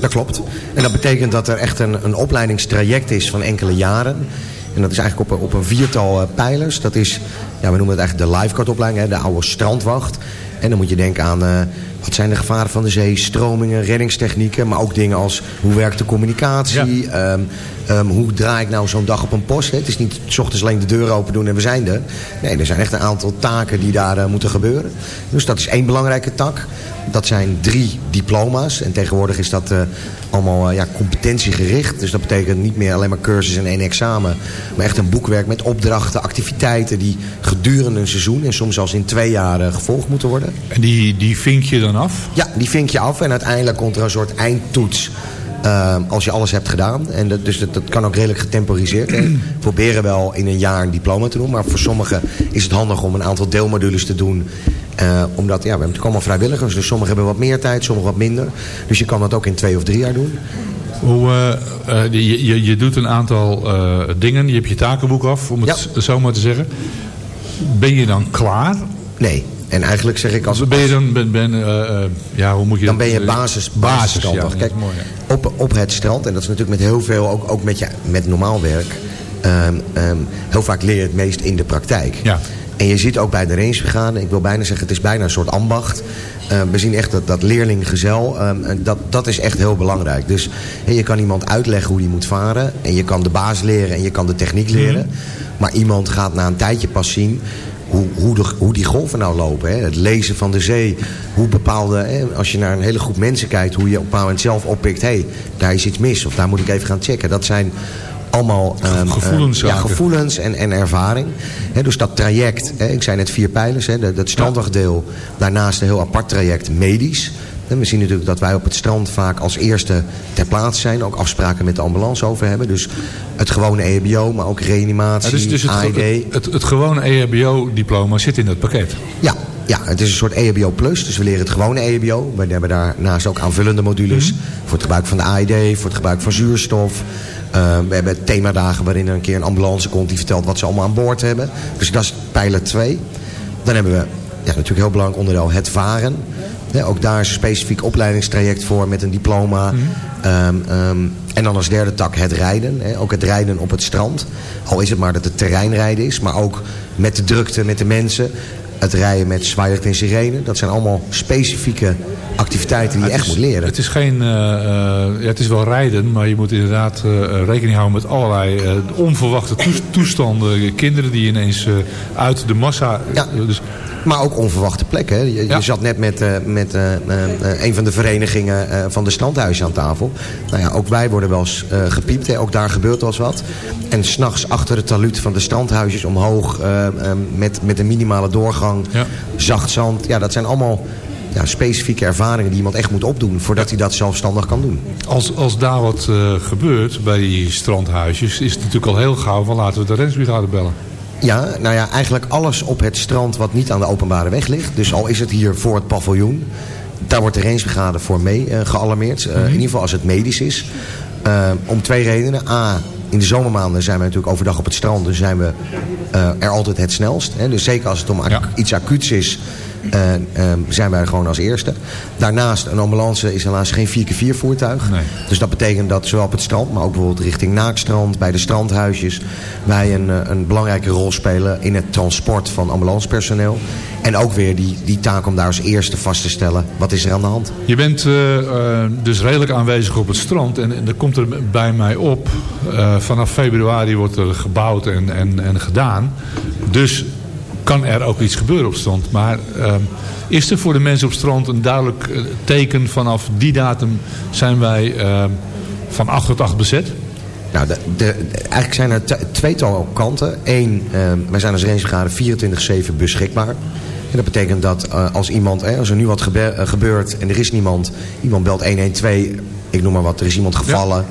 I: dat klopt. En dat betekent dat er echt een, een opleidingstraject is van enkele jaren. En dat is eigenlijk op een, op een viertal pijlers. Dat is, ja, we noemen het eigenlijk de lifeguard opleiding, hè, de oude strandwacht. En dan moet je denken aan wat zijn de gevaren van de zee, stromingen, reddingstechnieken. Maar ook dingen als hoe werkt de communicatie. ehm, ehm, hoe draai ik nou zo'n dag op een post. Hè? Het is niet s ochtends alleen de deur open doen en we zijn er. Nee, er zijn echt een aantal taken die daar eh, moeten gebeuren. Dus dat is één belangrijke tak. Dat zijn drie diploma's. En tegenwoordig is dat eh, allemaal eh, ja, competentiegericht. Dus dat betekent niet meer alleen maar cursus en één examen. Maar echt een boekwerk met opdrachten, activiteiten... die gedurende een seizoen en soms zelfs in twee jaar gevolgd moeten worden.
F: En die, die vink je dan af?
I: Ja, die vink je af en uiteindelijk komt er een soort eindtoets... eh, als je alles hebt gedaan. En dat, dus dat, dat kan ook redelijk getemporiseerd. We proberen wel in een jaar een diploma te doen. Maar voor sommigen is het handig om een aantal deelmodules te doen. eh, omdat, ja, we hebben natuurlijk allemaal vrijwilligers. Dus sommigen hebben wat meer tijd, sommigen wat minder. Dus je kan dat ook in twee of drie jaar doen.
F: Hoe, eh, eh, je, je, je doet een aantal dingen. Je hebt je takenboek af, om het zo maar te zeggen. Ben je dan klaar?
I: Nee. En eigenlijk zeg ik als...
F: Ben je dan... Ben, ben, eh, eh, ja, hoe moet je
I: Dan ben je basis,
F: Basis, ja,
I: Kijk,
F: mooi, ja.
I: op, op het strand, en dat is natuurlijk met heel veel, ook, ook met, je, met normaal werk... ehm, ehm, heel vaak leer je het meest in de praktijk.
F: Ja.
I: En je ziet ook bij de rangebrigade, ik wil bijna zeggen, het is bijna een soort ambacht. Ehm, we zien echt dat, dat leerlinggezel, dat, dat is echt heel belangrijk. Dus je kan iemand uitleggen hoe die moet varen. En je kan de baas leren en je kan de techniek leren. Maar iemand gaat na een tijdje pas zien hoe, hoe, de, hoe die golven nou lopen. Hè? Het lezen van de zee. Hoe bepaalde, hè, als je naar een hele groep mensen kijkt... hoe je op een bepaald moment zelf oppikt... hé, hey, daar is iets mis of daar moet ik even gaan checken. Dat zijn allemaal ehm,
F: gevoelens
I: eh, ja, gevoelens en, en ervaring. Hè, dus dat traject, ik zei net vier pijlers, hè, dat, dat strandwachtdeel. Daarnaast een heel apart traject medisch. En we zien natuurlijk dat wij op het strand vaak als eerste ter plaatse zijn. Ook afspraken met de ambulance over hebben. Dus het gewone EHBO, maar ook reanimatie,
F: Ja, dus, dus het,
I: AED.
F: het, het, het gewone E EHBO-diploma zit in dat pakket.
I: Ja, ja, het is een soort EHBO plus. Dus we leren het gewone EHBO. We hebben daarnaast ook aanvullende modules. Voor het gebruik van de AED, voor het gebruik van zuurstof. Uh, we hebben themadagen waarin er een keer een ambulance komt... die vertelt wat ze allemaal aan boord hebben. Dus dat is pijler 2. Dan hebben we ja, natuurlijk heel belangrijk onderdeel het varen. Ja, ook daar is een specifiek opleidingstraject voor met een diploma. Ehm, ehm, en dan als derde tak het rijden. Hè. Ook het rijden op het strand. Al is het maar dat het terreinrijden is. Maar ook met de drukte, met de mensen. Het rijden met zwaailicht en sirene. Dat zijn allemaal specifieke activiteiten die je echt moet leren.
F: Het is geen, eh, eh, ja, het is wel rijden, maar je moet inderdaad eh, rekening houden met allerlei onverwachte toes- toestanden. Kinderen die ineens uit de massa... dus,
I: Maar ook onverwachte plekken. Je, je zat net met, met een van de verenigingen van de strandhuizen aan tafel. Nou ja, ook wij worden wel eens gepiept. Hè. Ook daar gebeurt wel eens wat. En s'nachts achter het taluut van de strandhuisjes omhoog... met, met een minimale doorgang, zacht zand. Ja, dat zijn allemaal ja, specifieke ervaringen die iemand echt moet opdoen... voordat hij dat zelfstandig kan doen.
F: als, als daar wat eh, gebeurt bij die strandhuisjes... is het natuurlijk al heel gauw van laten we de rensbrigade bellen.
I: Ja, nou ja, eigenlijk alles op het strand wat niet aan de openbare weg ligt. Dus al is het hier voor het paviljoen. Daar wordt de rangebrigade voor mee eh, gealarmeerd. Eh, In ieder geval als het medisch is. Om twee redenen. A, in de zomermaanden zijn we natuurlijk overdag op het strand. Dus zijn we er altijd het snelst. Hè? Dus zeker als het om iets acuuts is... eh, eh, zijn wij er gewoon als eerste. Daarnaast, een ambulance is helaas geen 4x4 voertuig. Dus dat betekent dat zowel op het strand, maar ook bijvoorbeeld richting Naakstrand, bij de strandhuisjes, wij een, eh, een belangrijke rol spelen in het transport van ambulancepersoneel. En ook weer die, die taak om daar als eerste vast te stellen, wat is er aan de hand?
F: Je bent eh, eh, dus redelijk aanwezig op het strand. En, en er komt er bij mij op. vanaf februari wordt er gebouwd en, en, en gedaan. Dus kan er ook iets gebeuren op strand. Maar eh, is er voor de mensen op strand een duidelijk eh, teken... vanaf die datum zijn wij eh, van 8 tot 8 bezet?
I: Nou, de, de, de- eigenlijk zijn er tweetal kanten. Eén, eh, wij zijn als rangebrigade 24-7 beschikbaar. En dat betekent dat eh, als iemand, hè, als er nu wat gebe- eh, gebeurt en er is niemand, iemand belt 112, ik noem maar wat, er is iemand gevallen,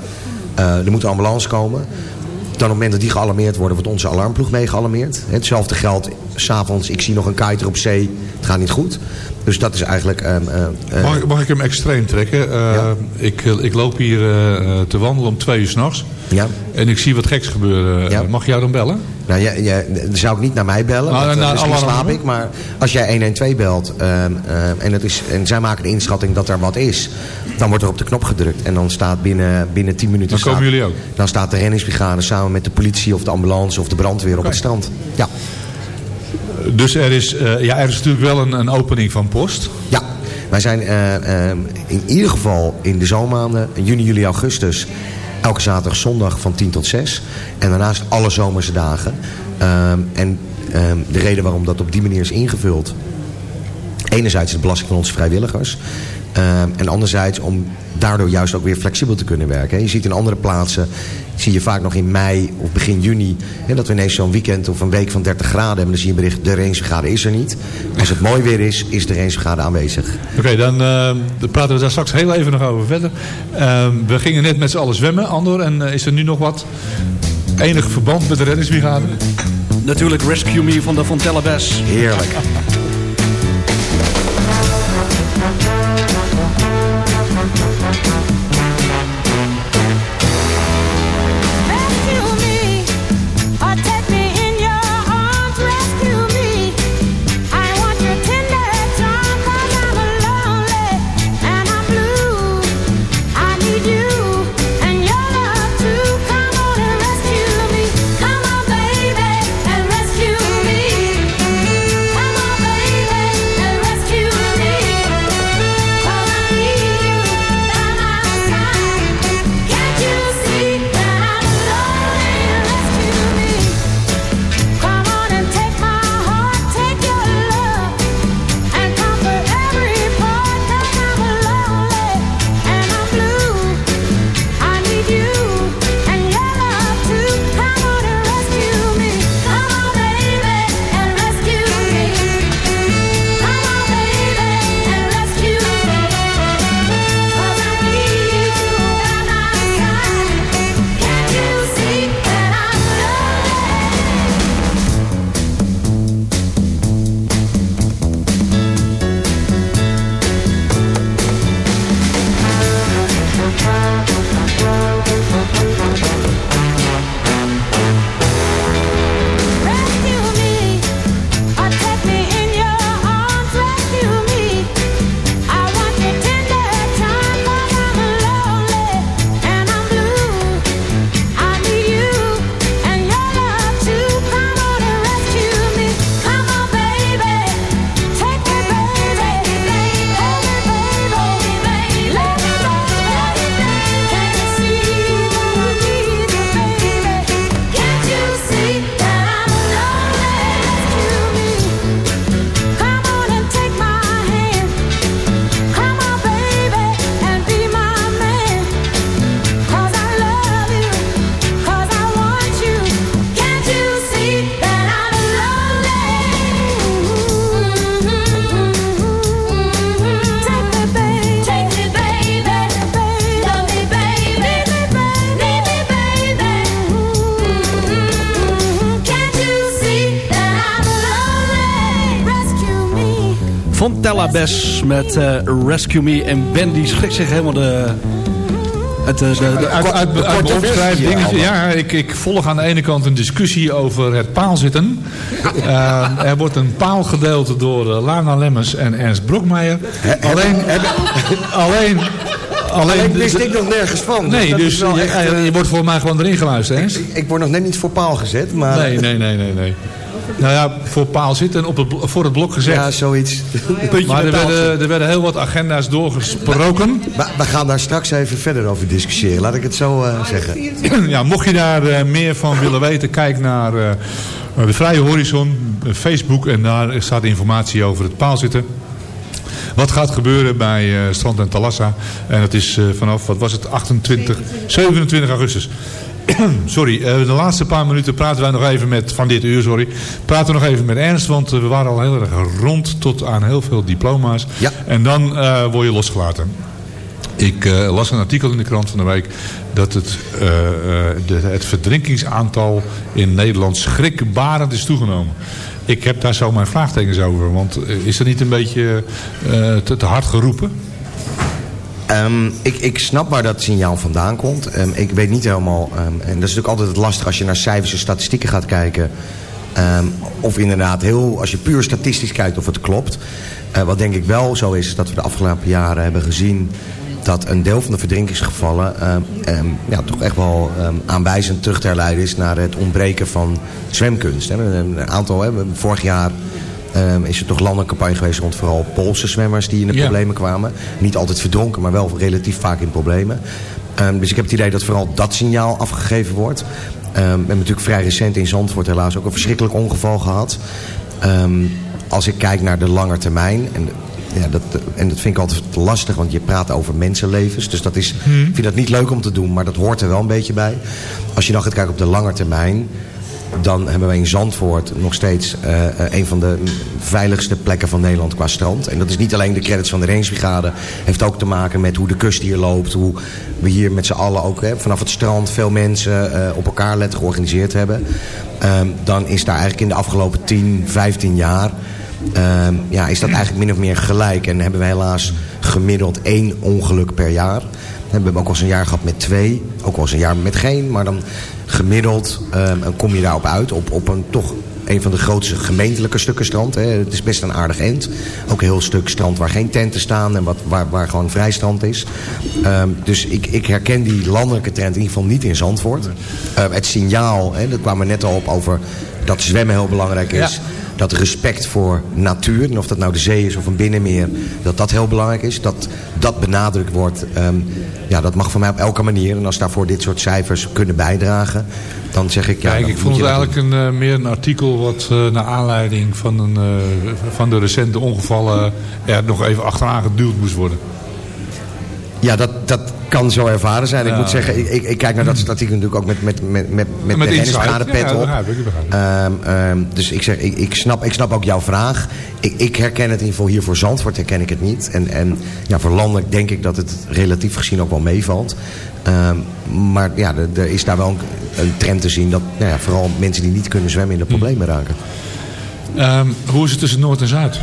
I: er moet een ambulance komen. Dan op het moment dat die gealarmeerd worden, wordt onze alarmploeg mee gealarmeerd. Hetzelfde geldt s'avonds, ik zie nog een kiter op zee, het gaat niet goed. Dus dat is eigenlijk... ehm, eh, eh,
F: Mag, ik- mag ik hem extreem trekken? Eh, ik, ik loop hier te wandelen om twee uur s'nachts.
I: Ja.
F: En ik zie wat geks gebeuren. Eh, Mag ik jou dan bellen?
I: Nou, ja, ja, dan zou ik niet naar mij bellen,
F: Nou,
I: want, eh, misschien slaap ik. Maar als jij 112 belt ehm, ehm, en, het is, en zij maken de inschatting dat er wat is... dan wordt er op de knop gedrukt. En dan staat binnen, binnen 10 minuten...
F: Dan komen
I: staat-
F: jullie ook?
I: Dan staat de reddingsbrigade samen met de politie of de ambulance of de brandweer op het strand. Ja.
F: Dus er is, eh, ja, er is natuurlijk wel een, een opening van post.
I: Ja,
J: Wij zijn eh, eh, in ieder geval in de zomermaanden, juni, juli, augustus... elke zaterdag, zondag van 10 tot 6. En daarnaast alle zomerse dagen. Ehm, en ehm, de reden waarom dat op die manier is ingevuld... enerzijds is de belasting van onze vrijwilligers... Ehm, en anderzijds om daardoor juist ook weer flexibel te kunnen werken. hè. Je ziet in andere plaatsen, zie je vaak nog in mei of begin juni... hè, dat we ineens zo'n weekend of een week van 30 graden hebben. Dan zie je een bericht, de rangevergade is er niet. Als het mooi weer is, is de rangevergade aanwezig.
F: Oké, dan, eh, dan praten we daar straks heel even nog over verder. Eh, we gingen net met z'n allen zwemmen, Andor. En eh, is er nu nog wat enig verband met de reddingsbrigade?
E: Natuurlijk Rescue Me van de Fontella Bes.
J: Heerlijk.
E: Bes met eh, Rescue Me. En Ben die schrikt zich helemaal de... Het, eh, de, de,
F: Uit, uit, uit, opschrijf dingen. Ja, ik, ik volg aan de ene kant een discussie over het paalzitten. Uh, er wordt een paal gedeeld door uh, Lana Lemmers en Ernst Brokmeijer. Alleen, alleen,
J: Alleen wist ik nog nergens van.
F: Nee, dus je,
J: echt, eh,
F: je wordt voor mij gewoon erin geluisterd, hè?
J: Ik, ik word nog net niet voor paal gezet, maar...
F: Nee, nee, nee, nee, nee. Nou ja, voor paal zitten en op het, voor het blok gezet.
J: Ja, zoiets. Puntje
F: maar er werden, er werden heel wat agenda's doorgesproken.
J: We, we gaan daar straks even verder over discussiëren, laat ik het zo eh, zeggen.
F: ja, mocht je daar eh, meer van willen weten, kijk naar eh, de Vrije Horizon, Facebook. En daar staat informatie over het paalzitten. Wat gaat gebeuren bij Strand en Talassa. En dat is vanaf, wat was het, 28, 27 augustus. sorry, eh, de laatste paar minuten praten wij nog even met, van dit uur, sorry. Praten we nog even met Ernst, want eh, we waren al heel erg rond tot aan heel veel diploma's.
J: Ja.
F: En dan eh, word je losgelaten. Ik las een artikel in de krant van de week dat het, de, het verdrinkingsaantal in Nederland schrikbarend is toegenomen. Ik heb daar zo mijn vraagtekens over, want is dat niet een beetje te, te hard geroepen?
J: Ehm, ik, ik snap waar dat signaal vandaan komt. Ehm, ik weet niet helemaal... ehm, en dat is natuurlijk altijd het lastig als je naar cijfers en statistieken gaat kijken. of inderdaad heel, als je puur statistisch kijkt of het klopt. Eh, wat denk ik wel zo is, dat we de afgelopen jaren hebben gezien... dat een deel van de verdrinkingsgevallen ja, toch echt wel aanwijzend terug te herleiden is... naar het ontbreken van zwemkunst. Hè. Een, aantal, hebben vorig jaar
I: ehm, is er toch landelijke campagne geweest rond vooral Poolse zwemmers die in de
F: Ja.
I: problemen kwamen. Niet altijd verdronken, maar wel relatief vaak in problemen. Ehm, dus ik heb het idee dat vooral dat signaal afgegeven wordt. Ehm, we hebben natuurlijk vrij recent in Zandvoort helaas ook een verschrikkelijk ongeval gehad. Als ik kijk naar de lange termijn... En, ja, dat, en dat vind ik altijd lastig, want je praat over mensenlevens. Dus dat is,
F: Hmm.
I: ik vind dat niet leuk om te doen, maar dat hoort er wel een beetje bij. Als je dan gaat kijken op de lange termijn... dan hebben wij in Zandvoort nog steeds eh, eh, een van de veiligste plekken van Nederland qua strand. En dat is niet alleen de credits van de Rangebrigade. heeft ook te maken met hoe de kust hier loopt. Hoe we hier met z'n allen ook hè, vanaf het strand veel mensen eh, op elkaar letten georganiseerd hebben. Ehm, dan is daar eigenlijk in de afgelopen 10, 15 jaar... ehm, ja, is dat eigenlijk min of meer gelijk. En hebben we helaas gemiddeld één ongeluk per jaar. We hebben ook wel eens een jaar gehad met twee. Ook wel eens een jaar met geen. Maar dan gemiddeld ehm, kom je daarop uit. Op, op een toch een van de grootste gemeentelijke stukken strand. Hè. Het is best een aardig end. Ook een heel stuk strand waar geen tenten staan. En wat, waar, waar gewoon vrij strand is. Ehm, dus ik, ik herken die landelijke trend in ieder geval niet in Zandvoort. Ehm, het signaal, hè, dat kwam er net al op over dat zwemmen heel belangrijk is. Dat respect voor natuur, en of dat nou de zee is of een binnenmeer, dat dat heel belangrijk is. Dat dat benadrukt wordt. ehm, ja, dat mag voor mij op elke manier. En als daarvoor dit soort cijfers kunnen bijdragen, dan zeg ik... Ja,
F: Kijk, ik vond het eigenlijk een, eh, meer een artikel wat eh, naar aanleiding van, een, eh, van de recente ongevallen er nog even achteraan geduwd moest worden.
I: Ja, dat, dat kan zo ervaren zijn. Ik
F: Ja.
I: moet zeggen, ik, ik, kijk naar dat statistiek natuurlijk ook met, met, met, met, met,
F: Met
I: de
F: Ja,
I: op.
F: begrijp ik.
I: Ehm, ehm, dus ik, zeg, ik, ik, snap, ik snap ook jouw vraag. Ik, ik herken het in ieder geval hier voor Zandvoort herken ik het niet. En, en ja, voor landelijk denk ik dat het relatief gezien ook wel meevalt. Ehm, maar ja, er, is daar wel een, een trend te zien dat nou ja, vooral mensen die niet kunnen zwemmen in de problemen raken.
F: Hoe is het tussen Noord en Zuid?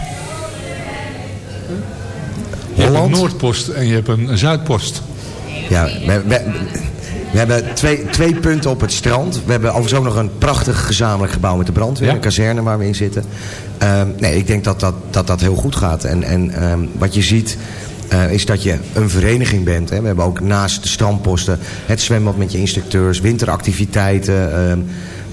F: Je hebt een? Noordpost en je hebt een, Zuidpost.
I: Ja, we, we, we hebben twee, twee punten op het strand. We hebben overigens ook nog een prachtig gezamenlijk gebouw met de brandweer.
F: Ja.
I: Een kazerne waar we in zitten. Ehm, nee, ik denk dat dat, dat, dat heel goed gaat. En, en ehm, wat je ziet... eh, is dat je een vereniging bent. Hè. We hebben ook naast de strandposten het zwembad met je instructeurs, winteractiviteiten. ehm,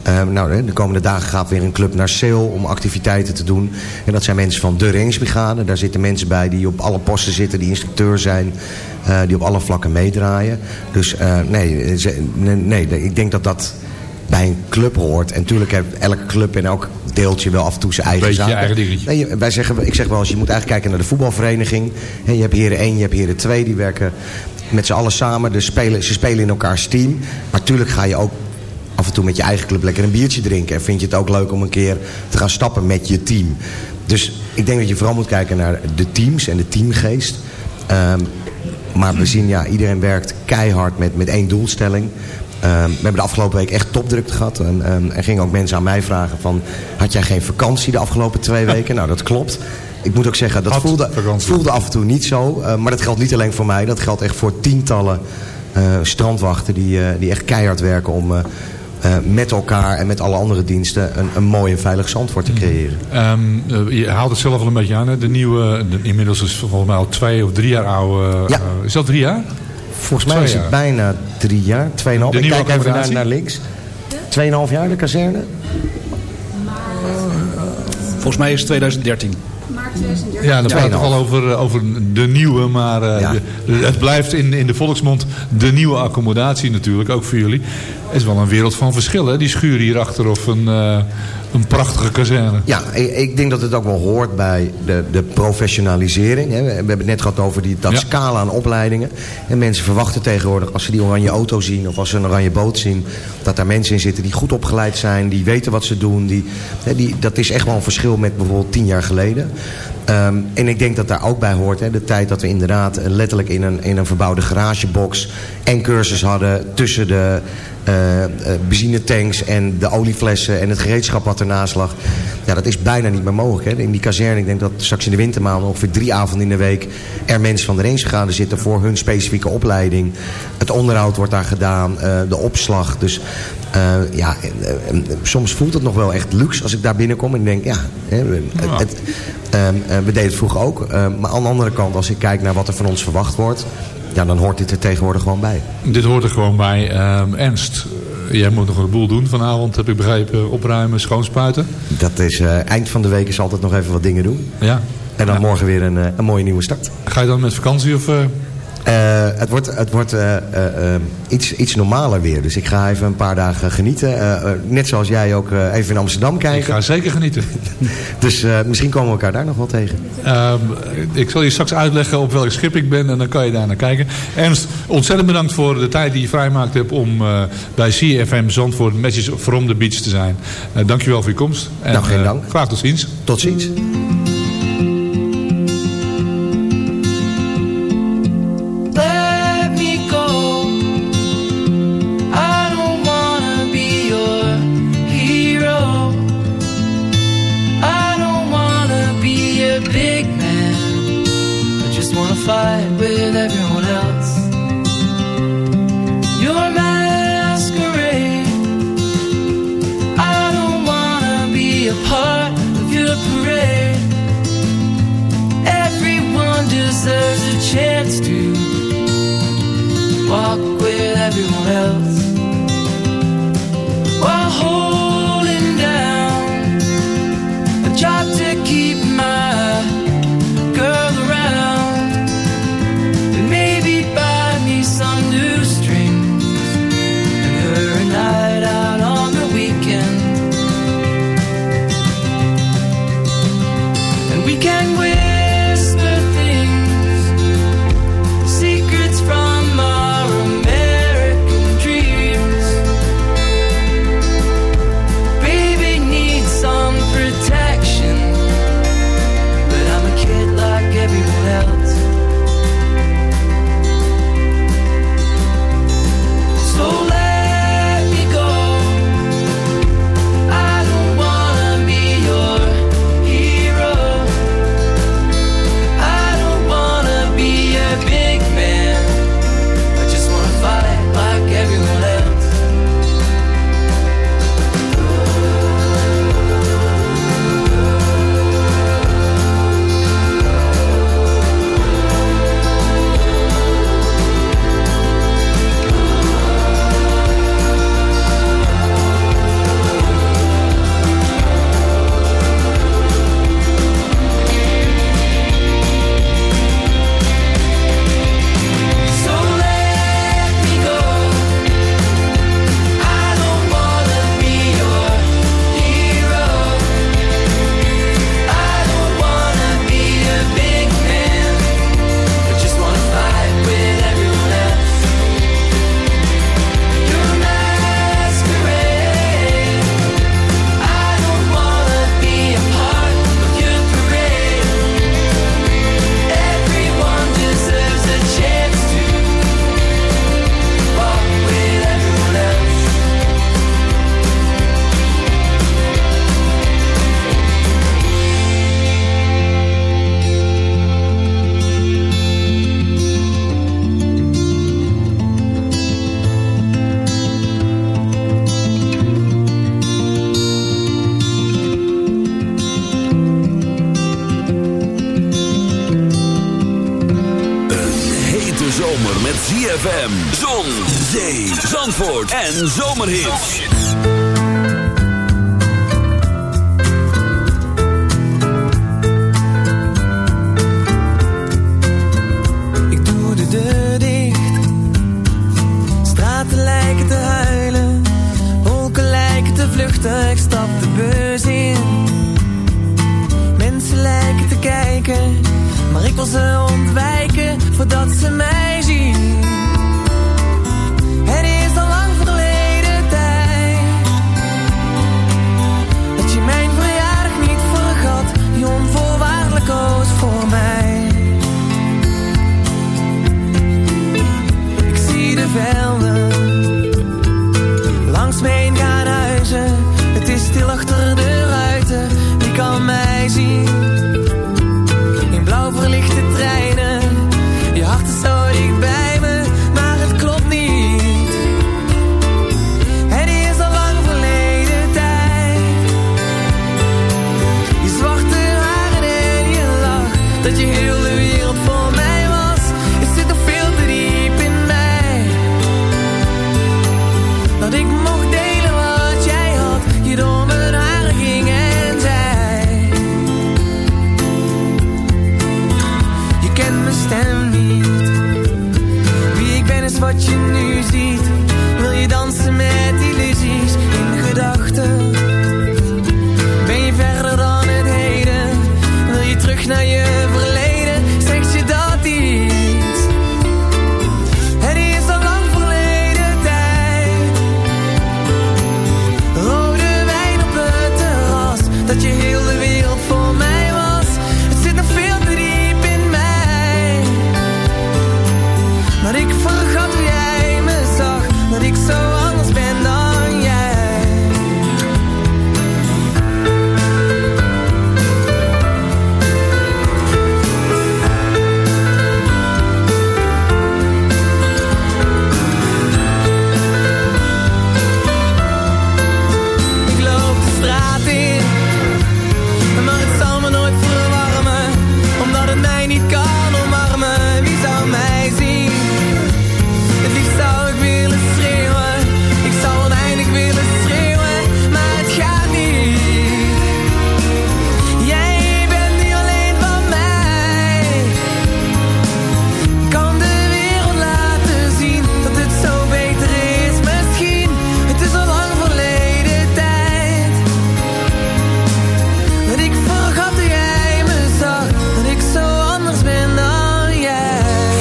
I: ehm, nou, de komende dagen gaat weer een club naar Seel om activiteiten te doen. En dat zijn mensen van de Rangebrigade. Daar zitten mensen bij die op alle posten zitten, die instructeur zijn. eh, die op alle vlakken meedraaien. Dus eh, nee, ze- nee, nee, ik denk dat dat bij een club hoort. En natuurlijk heeft elke club en elk deeltje wel af en toe zijn eigen
F: Beetje je
I: zaken.
F: eigen dingetje.
I: Nee, wij zeggen, ik zeg wel eens, je moet eigenlijk kijken naar de voetbalvereniging. Hè, je hebt heren 1, je hebt heren 2, die werken met z'n allen samen. Dus spelen, ze spelen in elkaars team. Maar natuurlijk ga je ook af en toe met je eigen club lekker een biertje drinken. En vind je het ook leuk om een keer te gaan stappen met je team. Dus ik denk dat je vooral moet kijken naar de teams en de teamgeest. Ehm, maar we zien, ja, iedereen werkt keihard met, met één doelstelling. Ehm, we hebben de afgelopen week echt topdruk gehad. En, ehm, er gingen ook mensen aan mij vragen van... had jij geen vakantie de afgelopen twee weken? nou, dat klopt. Ik moet ook zeggen, dat voelde, voelde af en toe niet zo. Eh, maar dat geldt niet alleen voor mij. Dat geldt echt voor tientallen eh, strandwachten... Die, eh, die echt keihard werken om eh, met elkaar en met alle andere diensten... een, een mooi en veilig Zandvoort te creëren.
F: Ehm, eh, je haalt het zelf al een beetje aan. Hè? De nieuwe, de- inmiddels is het volgens mij al twee of drie jaar oude.
I: Ja.
F: eh, is dat drie jaar?
I: Volgens mij
F: Twee
I: is het
F: jaar.
I: bijna drie jaar, tweeënhalf.
F: De
I: Ik kijk even naar, naar links. Tweeënhalf jaar de kazerne?
E: Volgens mij is het 2013.
F: Ja, dan praat het
I: Ja.
F: al over, over de nieuwe, maar eh,
I: Ja.
F: de- het blijft in, in de volksmond de nieuwe accommodatie natuurlijk, ook voor jullie. Is wel een wereld van verschillen, die schuur hierachter of een, eh, een prachtige kazerne.
I: Ja, ik, ik denk dat het ook wel hoort bij de, de professionalisering. Hè. We, we hebben het net gehad over die, dat
F: Ja.
I: scala aan opleidingen. En mensen verwachten tegenwoordig, als ze die oranje auto zien... of als ze een oranje boot zien... dat daar mensen in zitten die goed opgeleid zijn... die weten wat ze doen. Die, hè, die, dat is echt wel een verschil met bijvoorbeeld tien jaar geleden. Ehm, en ik denk dat daar ook bij hoort hè, de tijd dat we inderdaad... letterlijk in een, in een verbouwde garagebox... en cursus hadden tussen de benzinetanks en de olieflessen... en het gereedschap wat ernaast lag. Ja, dat is bijna niet meer mogelijk. Hè. In die kazerne, ik denk dat straks in de wintermaanden... ongeveer drie avonden in de week... er mensen van de Rangebrigade zitten voor hun specifieke opleiding. Het onderhoud wordt daar gedaan, eh, de opslag. Dus eh, ja, eh, eh, soms voelt het nog wel echt luxe als ik daar binnenkom. En denk, ja, hè, het, het, ehm, eh, we deden het vroeger ook. Eh, maar aan de andere kant, als ik kijk naar wat er van ons verwacht wordt... ja, dan hoort dit er tegenwoordig gewoon bij.
F: Dit hoort er gewoon bij. Ehm, Ernst, jij moet nog een boel doen vanavond, heb ik begrepen. Opruimen, schoonspuiten.
K: Dat is eh, eind van de week is altijd nog even wat dingen doen.
F: Ja.
K: En dan morgen weer een, eh, een mooie nieuwe start.
F: Ga je dan met vakantie of... eh,
K: Eh, het wordt, het wordt eh, eh, eh, iets, iets normaler weer. Dus ik ga even een paar dagen genieten. Eh, eh, net zoals jij ook eh, even in Amsterdam kijken.
F: Ik ga zeker genieten.
K: Dus eh, misschien komen we elkaar daar nog wel tegen.
F: Ehm, ik zal je straks uitleggen op welk schip ik ben en dan kan je daar naar kijken. Ernst, ontzettend bedankt voor de tijd die je vrijmaakt hebt om eh, bij CFM Zandvoort Messages from the Beach te zijn. Dankjewel voor je komst. En,
K: Nou, geen
F: eh,
K: dank.
F: graag tot ziens.
K: Tot ziens.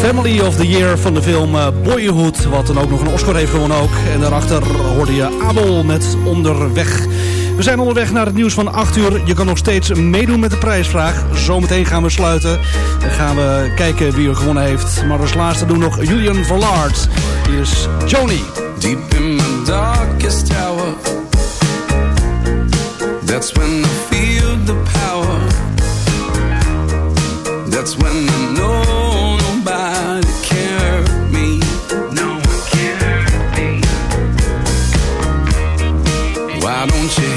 E: Family of the Year van de film eh, Boyhood. Wat dan ook nog een Oscar heeft gewonnen ook. En daarachter hoorde je Abel met Onderweg. We zijn onderweg naar het nieuws van 8 uur. Je kan nog steeds meedoen met de prijsvraag. Zometeen gaan we sluiten. Dan gaan we kijken wie er gewonnen heeft. Maar als laatste doen nog Julian Verlaard. Hier is Joni.
L: Deep in my darkest hour That's when I feel the power That's when I friendship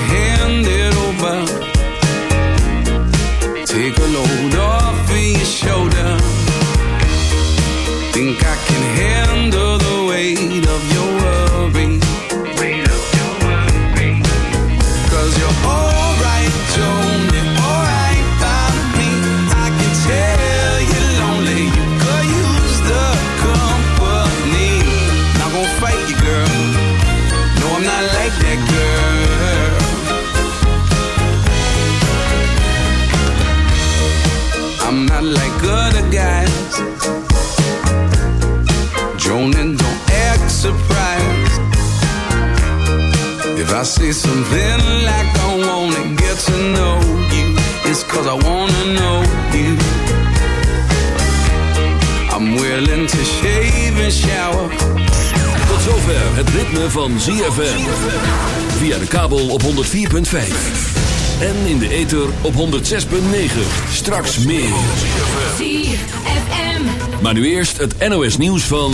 L: say something like I wanna get to know you It's cause I wanna know you I'm willing to shave and shower
A: Tot zover het ritme van ZFM. Via de kabel op 104.5. En in de ether op 106.9. Straks meer.
M: ZFM.
A: Maar nu eerst het NOS nieuws van...